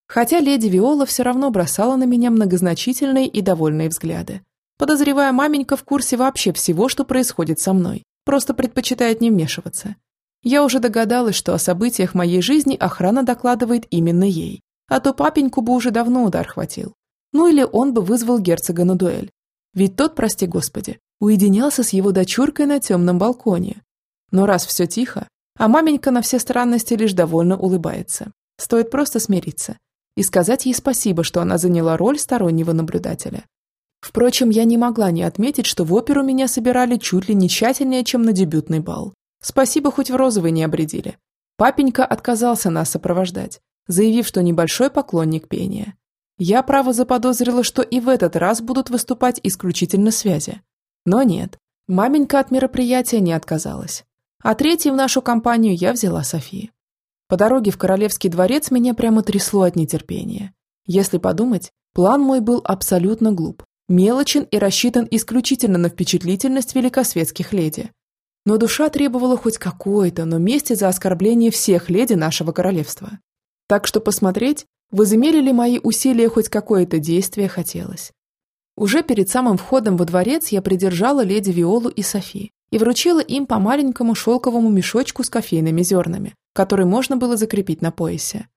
Хотя леди Виола все равно бросала на меня многозначительные и довольные взгляды. Подозревая, маменька в курсе вообще всего, что происходит со мной, просто предпочитает не вмешиваться. Я уже догадалась, что о событиях моей жизни охрана докладывает именно ей, а то папеньку бы уже давно удар хватил. Ну или он бы вызвал герцога на дуэль. Ведь тот, прости господи, уединялся с его дочуркой на темном балконе. Но раз все тихо, а маменька на все странности лишь довольно улыбается, стоит просто смириться и сказать ей спасибо, что она заняла роль стороннего наблюдателя. Впрочем, я не могла не отметить, что в оперу меня собирали чуть ли не тщательнее, чем на дебютный бал. Спасибо, хоть в розовый не обредили. Папенька отказался нас сопровождать, заявив, что небольшой поклонник пения. Я право заподозрила, что и в этот раз будут выступать исключительно связи. Но нет, маменька от мероприятия не отказалась. А третий в нашу компанию я взяла Софию. По дороге в Королевский дворец меня прямо трясло от нетерпения. Если подумать, план мой был абсолютно глуп, мелочен и рассчитан исключительно на впечатлительность великосветских леди. Но душа требовала хоть какой-то, но мести за оскорбление всех леди нашего королевства. Так что посмотреть, возымели ли мои усилия хоть какое-то действие хотелось. Уже перед самым входом во дворец я придержала леди Виолу и Софи и вручила им по маленькому шелковому мешочку с кофейными зернами, который можно было закрепить на поясе.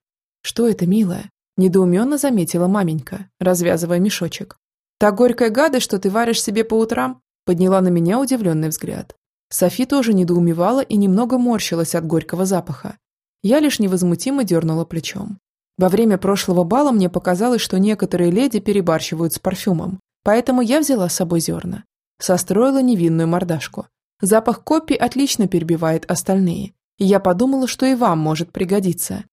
«Что это, милая?» – недоуменно заметила маменька, развязывая мешочек. «Та горькая гадость, что ты варишь себе по утрам?» – подняла на меня удивленный взгляд. Софи тоже недоумевала и немного морщилась от горького запаха. Я лишь невозмутимо дернула плечом. Во время прошлого бала мне показалось, что некоторые леди перебарщивают с парфюмом, поэтому я взяла с собой зерна. Состроила невинную мордашку. Запах копий отлично перебивает остальные, и я подумала, что и вам может пригодиться.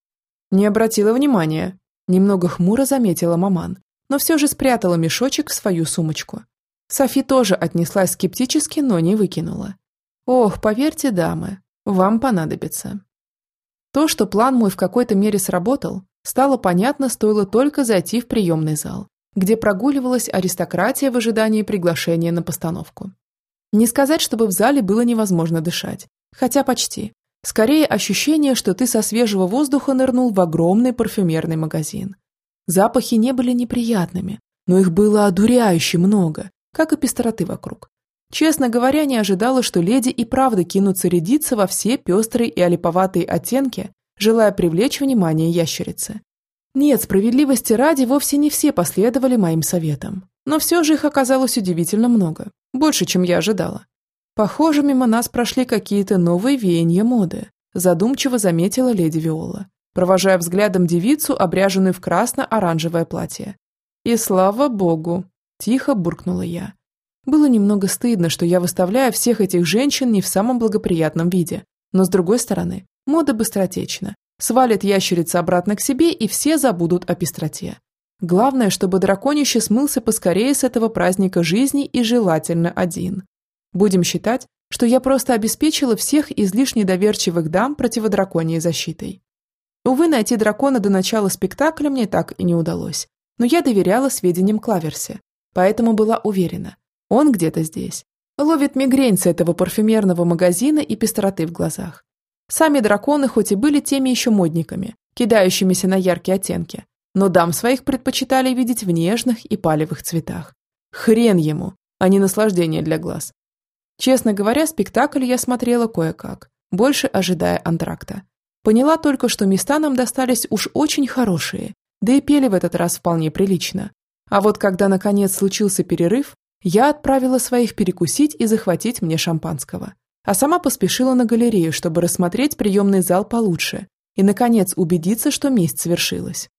Не обратила внимания. Немного хмуро заметила маман, но все же спрятала мешочек в свою сумочку. Софи тоже отнеслась скептически, но не выкинула. Ох, поверьте, дамы, вам понадобится. То, что план мой в какой-то мере сработал, стало понятно, стоило только зайти в приемный зал, где прогуливалась аристократия в ожидании приглашения на постановку. Не сказать, чтобы в зале было невозможно дышать, хотя почти. Скорее ощущение, что ты со свежего воздуха нырнул в огромный парфюмерный магазин. Запахи не были неприятными, но их было одуряюще много, как и пестроты вокруг. Честно говоря, не ожидала, что леди и правда кинутся рядиться во все пестрые и олиповатые оттенки, желая привлечь внимание ящерицы. Нет, справедливости ради, вовсе не все последовали моим советам. Но все же их оказалось удивительно много, больше, чем я ожидала. Похоже, мимо нас прошли какие-то новые веяния моды, задумчиво заметила леди Виола, провожая взглядом девицу, обряженную в красно-оранжевое платье. И слава богу, тихо буркнула я. Было немного стыдно, что я выставляю всех этих женщин не в самом благоприятном виде, но с другой стороны, мода быстротечна. Свалит ящерица обратно к себе, и все забудут о пестроте. Главное, чтобы драконище смылся поскорее с этого праздника жизни и желательно один. Будем считать, что я просто обеспечила всех излишне доверчивых дам противодраконьей защитой. Увы, найти дракона до начала спектакля мне так и не удалось. Но я доверяла сведениям Клаверсе, поэтому была уверена. Он где-то здесь. Ловит мигрень с этого парфюмерного магазина и пестроты в глазах. Сами драконы хоть и были теми еще модниками, кидающимися на яркие оттенки, но дам своих предпочитали видеть в нежных и палевых цветах. Хрен ему, а не наслаждение для глаз. Честно говоря, спектакль я смотрела кое-как, больше ожидая антракта. Поняла только, что места нам достались уж очень хорошие, да и пели в этот раз вполне прилично. А вот когда наконец случился перерыв, я отправила своих перекусить и захватить мне шампанского. А сама поспешила на галерею, чтобы рассмотреть приемный зал получше и, наконец, убедиться, что месть свершилась.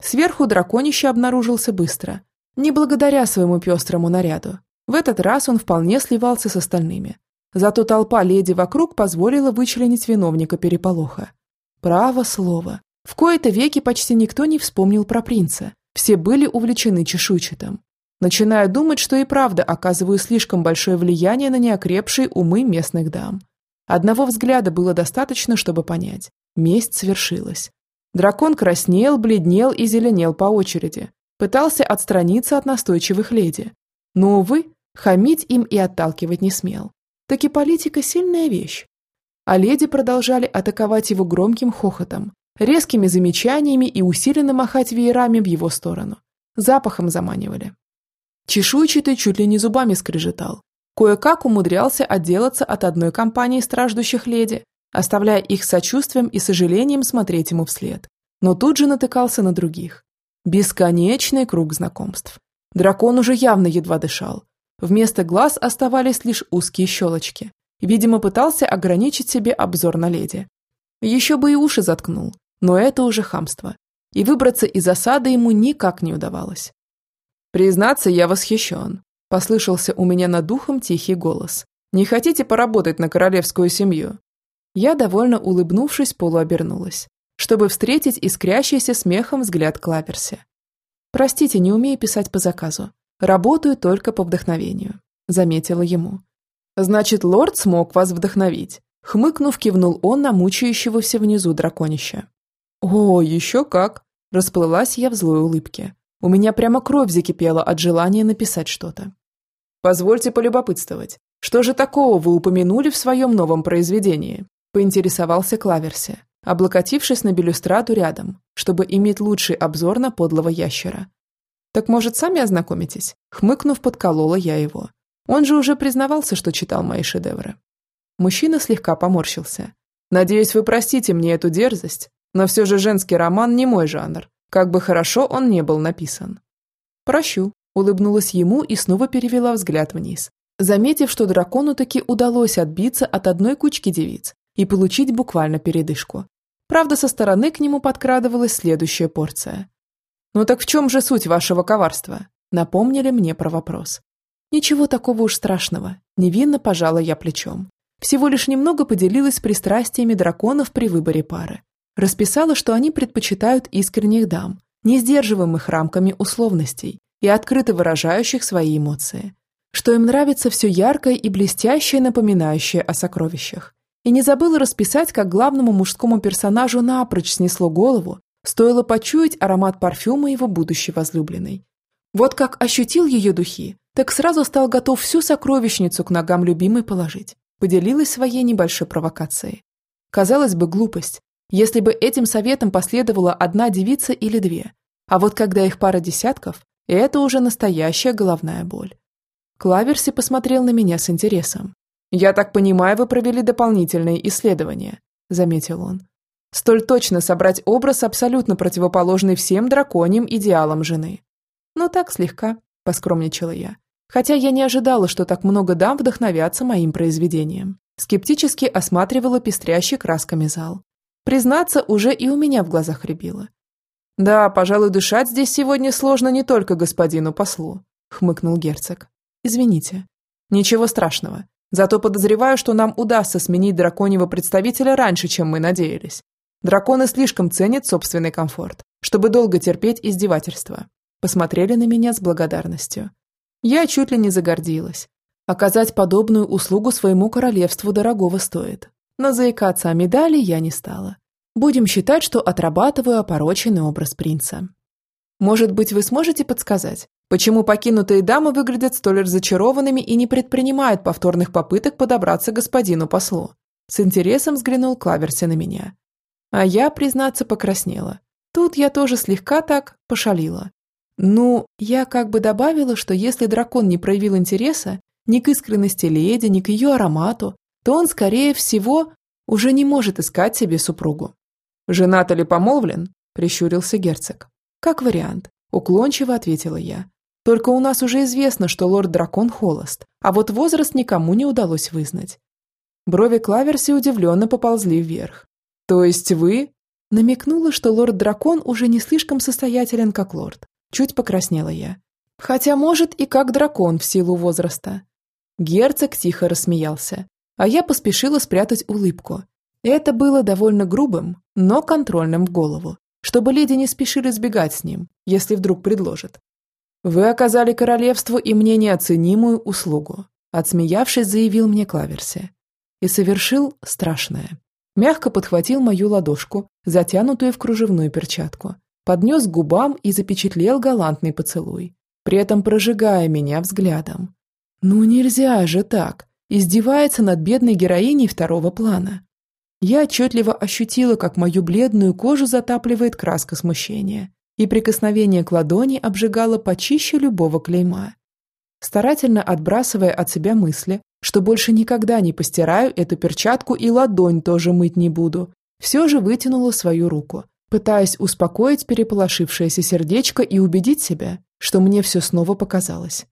Сверху драконище обнаружился быстро, не благодаря своему пестрому наряду, в этот раз он вполне сливался с остальными. Зато толпа леди вокруг позволила вычленить виновника переполоха. Право слово. В кои-то веки почти никто не вспомнил про принца. Все были увлечены чешуйчатым. Начиная думать, что и правда оказываю слишком большое влияние на неокрепшие умы местных дам. Одного взгляда было достаточно, чтобы понять. Месть свершилась. Дракон краснел, бледнел и зеленел по очереди. Пытался отстраниться от настойчивых леди. Но, увы, хамить им и отталкивать не смел. Таки политика – сильная вещь. А леди продолжали атаковать его громким хохотом, резкими замечаниями и усиленно махать веерами в его сторону. Запахом заманивали. Чешуйчатый чуть ли не зубами скрежетал. Кое-как умудрялся отделаться от одной компании страждущих леди, оставляя их сочувствием и сожалением смотреть ему вслед. Но тут же натыкался на других. Бесконечный круг знакомств. Дракон уже явно едва дышал. Вместо глаз оставались лишь узкие щелочки. Видимо, пытался ограничить себе обзор на леди. Еще бы и уши заткнул, но это уже хамство. И выбраться из осады ему никак не удавалось. «Признаться, я восхищен», – послышался у меня над духом тихий голос. «Не хотите поработать на королевскую семью?» Я, довольно улыбнувшись, полуобернулась, чтобы встретить искрящийся смехом взгляд Клаперси. «Простите, не умею писать по заказу. Работаю только по вдохновению», – заметила ему. «Значит, лорд смог вас вдохновить», – хмыкнув, кивнул он на мучающегося внизу драконища. «О, еще как!» – расплылась я в злой улыбке. У меня прямо кровь закипела от желания написать что-то. «Позвольте полюбопытствовать. Что же такого вы упомянули в своем новом произведении?» – поинтересовался Клаверси, облокотившись на балюстраду рядом, чтобы иметь лучший обзор на подлого ящера. «Так, может, сами ознакомитесь?» – хмыкнув, подколола я его. Он же уже признавался, что читал мои шедевры. Мужчина слегка поморщился. «Надеюсь, вы простите мне эту дерзость, но все же женский роман не мой жанр, как бы хорошо он не был написан. «Прощу», – улыбнулась ему и снова перевела взгляд вниз, заметив, что дракону таки удалось отбиться от одной кучки девиц и получить буквально передышку. Правда, со стороны к нему подкрадывалась следующая порция. «Ну так в чем же суть вашего коварства?» – напомнили мне про вопрос. «Ничего такого уж страшного», – невинно пожала я плечом. Всего лишь немного поделилась пристрастиями драконов при выборе пары. Расписала, что они предпочитают искренних дам, не сдерживаемых рамками условностей и открыто выражающих свои эмоции. Что им нравится все яркое и блестящее, напоминающее о сокровищах. И не забыла расписать, как главному мужскому персонажу напрочь снесло голову, стоило почуять аромат парфюма его будущей возлюбленной. Вот как ощутил ее духи, так сразу стал готов всю сокровищницу к ногам любимой положить. Поделилась своей небольшой провокацией. Казалось бы, глупость, если бы этим советом последовала одна девица или две. А вот когда их пара десятков, это уже настоящая головная боль. Клаверси посмотрел на меня с интересом. «Я так понимаю, вы провели дополнительные исследования», – заметил он. «Столь точно собрать образ, абсолютно противоположный всем драконьим идеалам жены». «Ну так слегка», – поскромничала я. Хотя я не ожидала, что так много дам вдохновятся моим произведением. Скептически осматривала пестрящий красками зал. Признаться, уже и у меня в глазах рябило. «Да, пожалуй, дышать здесь сегодня сложно не только господину послу», — хмыкнул герцог. «Извините». «Ничего страшного. Зато подозреваю, что нам удастся сменить драконьего представителя раньше, чем мы надеялись. Драконы слишком ценят собственный комфорт, чтобы долго терпеть издевательства». Посмотрели на меня с благодарностью. Я чуть ли не загордилась. Оказать подобную услугу своему королевству дорогого стоит но заикаться о медали я не стала. Будем считать, что отрабатываю опороченный образ принца. Может быть, вы сможете подсказать, почему покинутые дамы выглядят столь разочарованными и не предпринимают повторных попыток подобраться господину послу? С интересом взглянул Клаверси на меня. А я, признаться, покраснела. Тут я тоже слегка так пошалила. Ну, я как бы добавила, что если дракон не проявил интереса ни к искренности леди, ни к ее аромату, то он, скорее всего, уже не может искать себе супругу. «Женат или помолвлен?» – прищурился герцог. «Как вариант», – уклончиво ответила я. «Только у нас уже известно, что лорд-дракон холост, а вот возраст никому не удалось вызнать». Брови Клаверси удивленно поползли вверх. «То есть вы?» Намекнула, что лорд-дракон уже не слишком состоятелен, как лорд. Чуть покраснела я. Хотя, может, и как дракон в силу возраста. Герцог тихо рассмеялся. А я поспешила спрятать улыбку. Это было довольно грубым, но контрольным в голову, чтобы леди не спешили сбегать с ним, если вдруг предложат. «Вы оказали королевству и мне неоценимую услугу», отсмеявшись, заявил мне Клаверси. И совершил страшное. Мягко подхватил мою ладошку, затянутую в кружевную перчатку, поднес к губам и запечатлел галантный поцелуй, при этом прожигая меня взглядом. «Ну нельзя же так!» Издевается над бедной героиней второго плана. Я отчетливо ощутила, как мою бледную кожу затапливает краска смущения и прикосновение к ладони обжигало почище любого клейма. Старательно отбрасывая от себя мысли, что больше никогда не постираю эту перчатку и ладонь тоже мыть не буду, все же вытянула свою руку, пытаясь успокоить переполошившееся сердечко и убедить себя, что мне все снова показалось.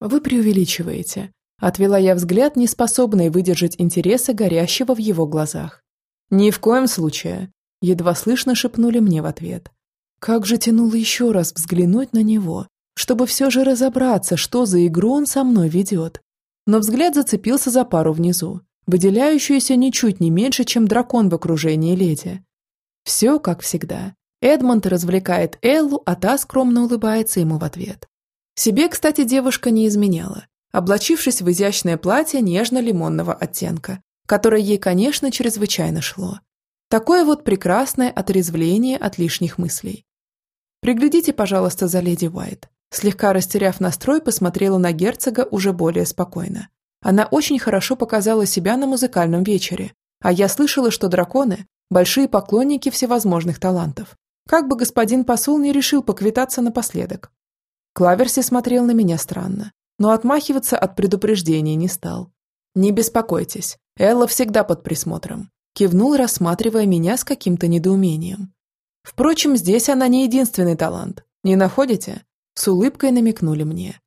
«Вы преувеличиваете», – отвела я взгляд, не способный выдержать интереса горящего в его глазах. «Ни в коем случае», – едва слышно шепнули мне в ответ. Как же тянуло еще раз взглянуть на него, чтобы все же разобраться, что за игру он со мной ведет. Но взгляд зацепился за пару внизу, выделяющуюся ничуть не меньше, чем дракон в окружении леди. Все как всегда. Эдмонд развлекает Эллу, а та скромно улыбается ему в ответ. Себе, кстати, девушка не изменяла, облачившись в изящное платье нежно-лимонного оттенка, которое ей, конечно, чрезвычайно шло. Такое вот прекрасное отрезвление от лишних мыслей. Приглядите, пожалуйста, за леди Уайт. Слегка растеряв настрой, посмотрела на герцога уже более спокойно. Она очень хорошо показала себя на музыкальном вечере, а я слышала, что драконы – большие поклонники всевозможных талантов. Как бы господин посол не решил поквитаться напоследок. Клаверси смотрел на меня странно, но отмахиваться от предупреждения не стал. «Не беспокойтесь, Элла всегда под присмотром», кивнул, рассматривая меня с каким-то недоумением. Впрочем, здесь она не единственный талант. Не находите? С улыбкой намекнули мне.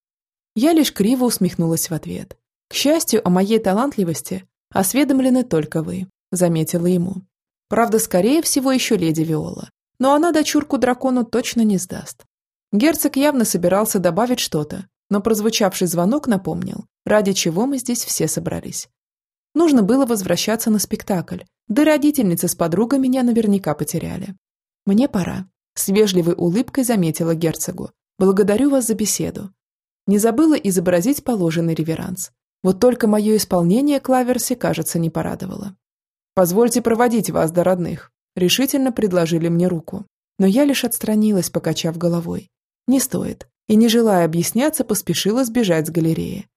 Я лишь криво усмехнулась в ответ. К счастью, о моей талантливости осведомлены только вы, заметила ему. Правда, скорее всего, еще леди Виола. Но она дочурку дракону точно не сдаст. Герцог явно собирался добавить что-то, но прозвучавший звонок напомнил, ради чего мы здесь все собрались. Нужно было возвращаться на спектакль, да родительницы с подругой меня наверняка потеряли. «Мне пора», – с вежливой улыбкой заметила герцогу. «Благодарю вас за беседу». Не забыла изобразить положенный реверанс. Вот только мое исполнение клаверси, кажется, не порадовало. «Позвольте проводить вас до родных», – решительно предложили мне руку. Но я лишь отстранилась, покачав головой. «Не стоит». И, не желая объясняться, поспешила сбежать с галереи.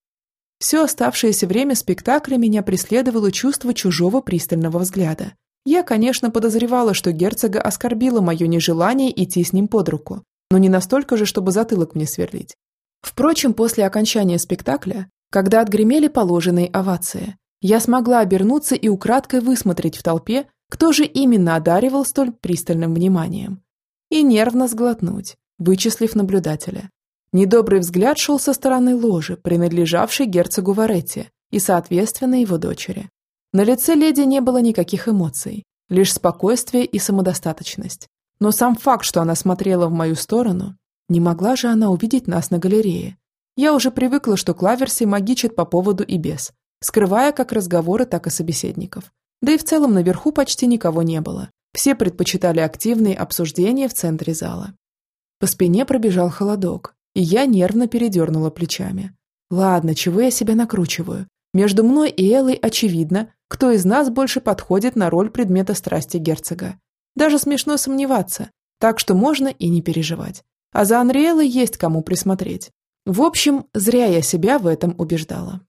Все оставшееся время спектакля меня преследовало чувство чужого пристального взгляда, я, конечно, подозревала, что герцога оскорбило мое нежелание идти с ним под руку, но не настолько же, чтобы затылок мне сверлить. Впрочем, после окончания спектакля, когда отгремели положенные овации, я смогла обернуться и украдкой высмотреть в толпе, кто же именно одаривал столь пристальным вниманием. И нервно сглотнуть, вычислив наблюдателя. Недобрый взгляд шел со стороны ложи, принадлежавшей герцогу Варетти и, соответственно, его дочери. На лице леди не было никаких эмоций, лишь спокойствие и самодостаточность. Но сам факт, что она смотрела в мою сторону, не могла же она увидеть нас на галерее. Я уже привыкла, что Клаверси магичит по поводу и без, скрывая как разговоры, так и собеседников. Да и в целом наверху почти никого не было. Все предпочитали активные обсуждения в центре зала. По спине пробежал холодок, и я нервно передернула плечами. Ладно, чего я себя накручиваю? Между мной и Эллой очевидно, кто из нас больше подходит на роль предмета страсти герцога. Даже смешно сомневаться, так что можно и не переживать. А за Анриэлой есть кому присмотреть. В общем, зря я себя в этом убеждала.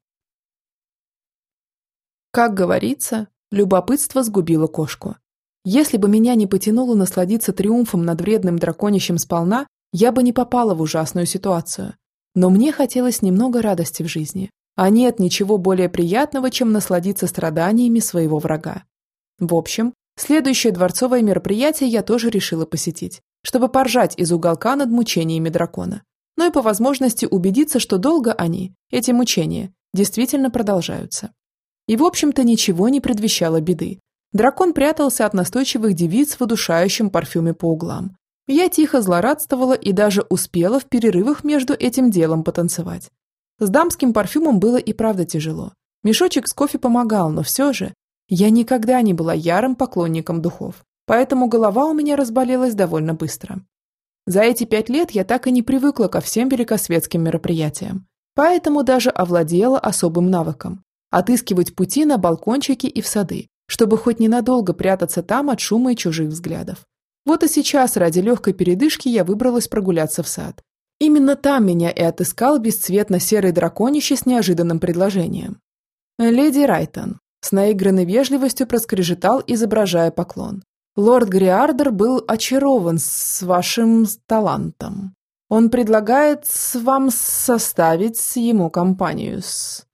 Как говорится, любопытство сгубило кошку. Если бы меня не потянуло насладиться триумфом над вредным драконищем сполна, я бы не попала в ужасную ситуацию. Но мне хотелось немного радости в жизни, а нет ничего более приятного, чем насладиться страданиями своего врага. В общем, следующее дворцовое мероприятие я тоже решила посетить, чтобы поржать из уголка над мучениями дракона. Но и по возможности убедиться, что долго они, эти мучения, действительно продолжаются. И в общем-то ничего не предвещало беды. Дракон прятался от настойчивых девиц в удушающем парфюме по углам. Я тихо злорадствовала и даже успела в перерывах между этим делом потанцевать. С дамским парфюмом было и правда тяжело. Мешочек с кофе помогал, но все же я никогда не была ярым поклонником духов, поэтому голова у меня разболелась довольно быстро. За эти пять лет я так и не привыкла ко всем великосветским мероприятиям, поэтому даже овладела особым навыком – отыскивать пути на балкончики и в сады, чтобы хоть ненадолго прятаться там от шума и чужих взглядов. Вот и сейчас ради легкой передышки я выбралась прогуляться в сад. Именно там меня и отыскал бесцветно-серый драконище с неожиданным предложением. «Леди Райтон», с наигранной вежливостью проскрежетал, изображая поклон. Лорд Гриардер был очарован с вашим талантом. Он предлагает вам составить ему компанию с...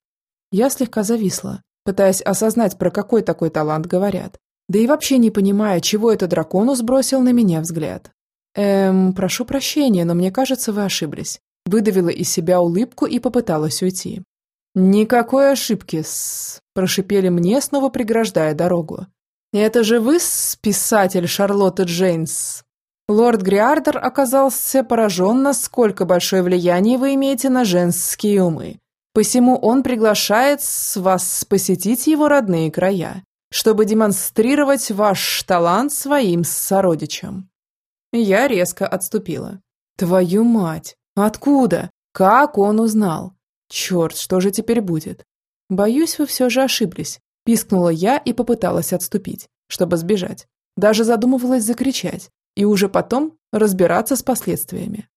Я слегка зависла, пытаясь осознать, про какой такой талант говорят. Да и вообще не понимая, чего это дракону сбросил на меня взгляд. «Эм, прошу прощения, но мне кажется, вы ошиблись». Выдавила из себя улыбку и попыталась уйти. «Никакой ошибки, с...» – прошипели мне, снова преграждая дорогу. «Это же вы, писатель Шарлотты Джейнс?» Лорд Гриардер оказался поражен, насколько большое влияние вы имеете на женские умы. Посему он приглашает вас посетить его родные края, чтобы демонстрировать ваш талант своим сородичам. Я резко отступила. Твою мать! Откуда? Как он узнал? Черт, что же теперь будет? Боюсь, вы все же ошиблись. Пискнула я и попыталась отступить, чтобы сбежать. Даже задумывалась закричать и уже потом разбираться с последствиями.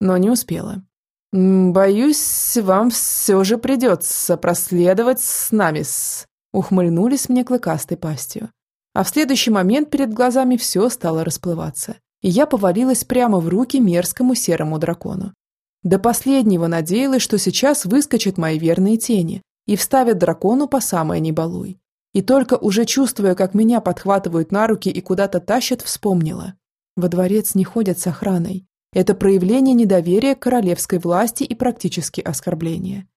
Но не успела. «Боюсь, вам все же придется проследовать с нами -с. Ухмыльнулись мне клыкастой пастью. А в следующий момент перед глазами все стало расплываться, и я повалилась прямо в руки мерзкому серому дракону. До последнего надеялась, что сейчас выскочат мои верные тени, и вставят дракону по самое небалуй. И только уже чувствуя, как меня подхватывают на руки и куда-то тащат, вспомнила. Во дворец не ходят с охраной. Это проявление недоверия к королевской власти и практически оскорбление.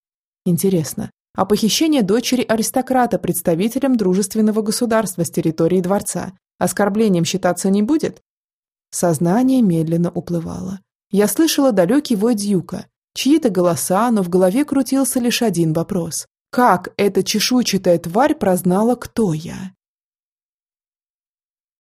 Интересно, а похищение дочери аристократа представителем дружественного государства с территории дворца оскорблением считаться не будет? Сознание медленно уплывало. Я слышала далекий вой дьюка, чьи-то голоса, но в голове крутился лишь один вопрос. Как эта чешуйчатая тварь прознала, кто я?